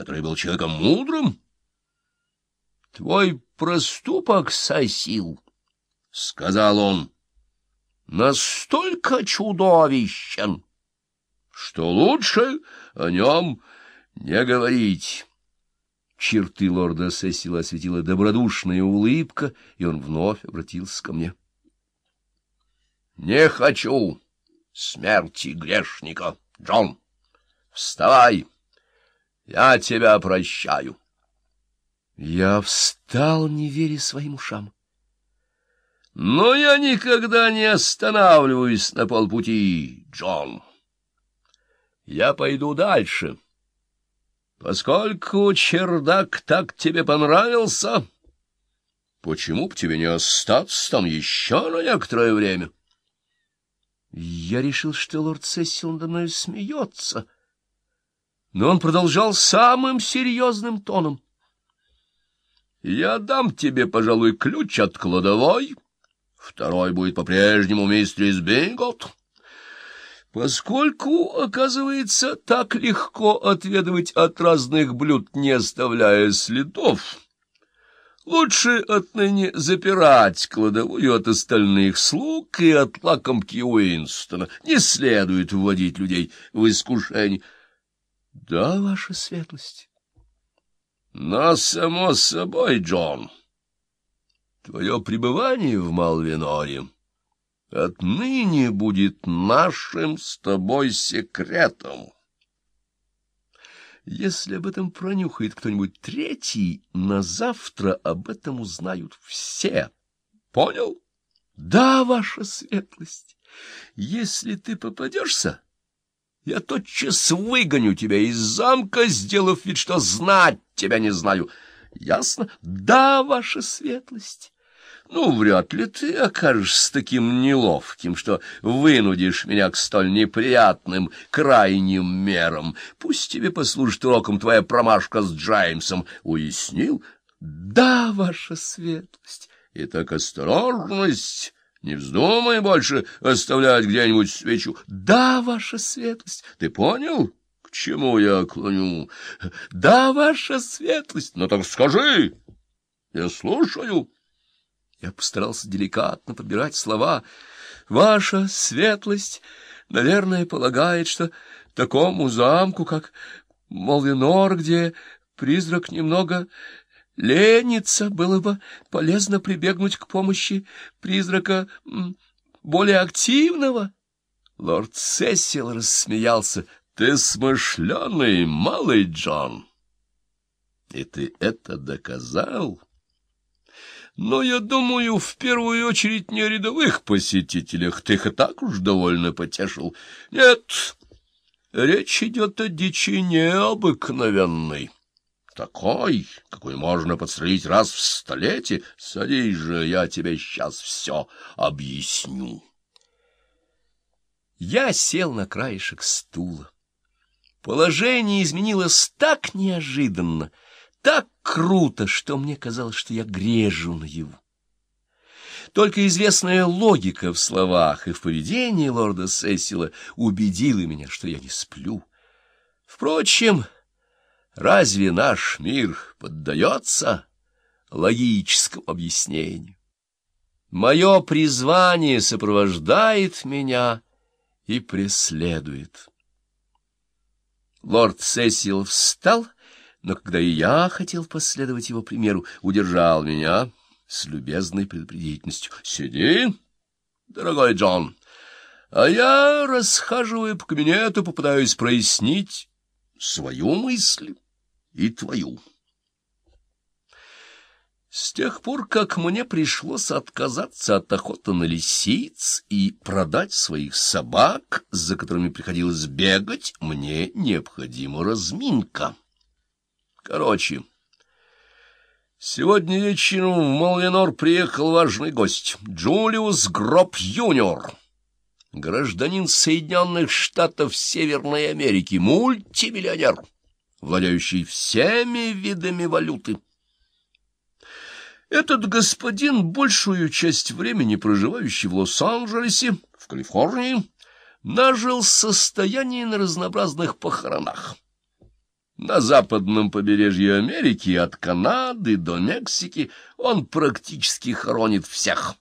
который был человеком мудрым. — Твой проступок, Сосил, — сказал он, — настолько чудовищен, что лучше о нем не говорить. Черты лорда Сесила осветила добродушная улыбка, и он вновь обратился ко мне. — Не хочу смерти грешника, Джон. Вставай, я тебя прощаю. Я встал, не веря своим ушам. Но я никогда не останавливаюсь на полпути, Джон. Я пойду дальше. Поскольку чердак так тебе понравился, почему б тебе не остаться там еще на некоторое время? Я решил, что лорд Сессил надо мной смеется, но он продолжал самым серьезным тоном. — Я дам тебе, пожалуй, ключ от кладовой. Второй будет по-прежнему мистерис Бингот. Поскольку, оказывается, так легко отведывать от разных блюд, не оставляя следов, лучше отныне запирать кладовую от остальных слуг и от лакомки Уинстона. Не следует вводить людей в искушение. — Да, ваша светлость. — Но, само собой, Джон, твое пребывание в Малвиноре отныне будет нашим с тобой секретом. Если об этом пронюхает кто-нибудь третий, на завтра об этом узнают все. Понял? Да, ваша светлость. Если ты попадешься, я тотчас выгоню тебя из замка, сделав вид, что знать тебя не знаю. Ясно? Да, ваша светлость. Ну, вряд ли ты окажешься таким неловким, что вынудишь меня к столь неприятным крайним мерам. Пусть тебе послужит уроком твоя промашка с Джеймсом. Уяснил? Да, ваша светлость. Итак, осторожность. Не вздумай больше оставлять где-нибудь свечу. Да, ваша светлость. Ты понял? К чему я клоню? Да, ваша светлость. Ну так скажи. Я слушаю. Я постарался деликатно подбирать слова. Ваша светлость, наверное, полагает, что такому замку, как Молвинор, где призрак немного ленится, было бы полезно прибегнуть к помощи призрака более активного. Лорд Сесил рассмеялся. — Ты смышленый, малый Джон. — И ты это доказал? — но я думаю, в первую очередь не о рядовых посетителях. Ты их и так уж довольно потешил. Нет, речь идет о дичи необыкновенной. Такой, какой можно подстрелить раз в столетие. Садись же, я тебе сейчас все объясню. Я сел на краешек стула. Положение изменилось так неожиданно, так круто, что мне казалось, что я грежу наяву. Только известная логика в словах и в поведении лорда Сесила убедила меня, что я не сплю. Впрочем, разве наш мир поддается логическому объяснению? Мое призвание сопровождает меня и преследует. Лорд Сесил встал но когда и я хотел последовать его примеру, удержал меня с любезной предупредительностью. — Сиди, дорогой Джон, а я, расхаживая по кабинету, попытаюсь прояснить свою мысль и твою. С тех пор, как мне пришлось отказаться от охоты на лисиц и продать своих собак, за которыми приходилось бегать, мне необходима разминка. Короче, сегодня вечером в Малвинор приехал важный гость — Джулиус Гроб Юниор, гражданин Соединенных Штатов Северной Америки, мультимиллионер, владеющий всеми видами валюты. Этот господин, большую часть времени проживающий в Лос-Анджелесе, в Калифорнии, нажил состояние на разнообразных похоронах. На западном побережье Америки, от Канады до Мексики, он практически хоронит всех.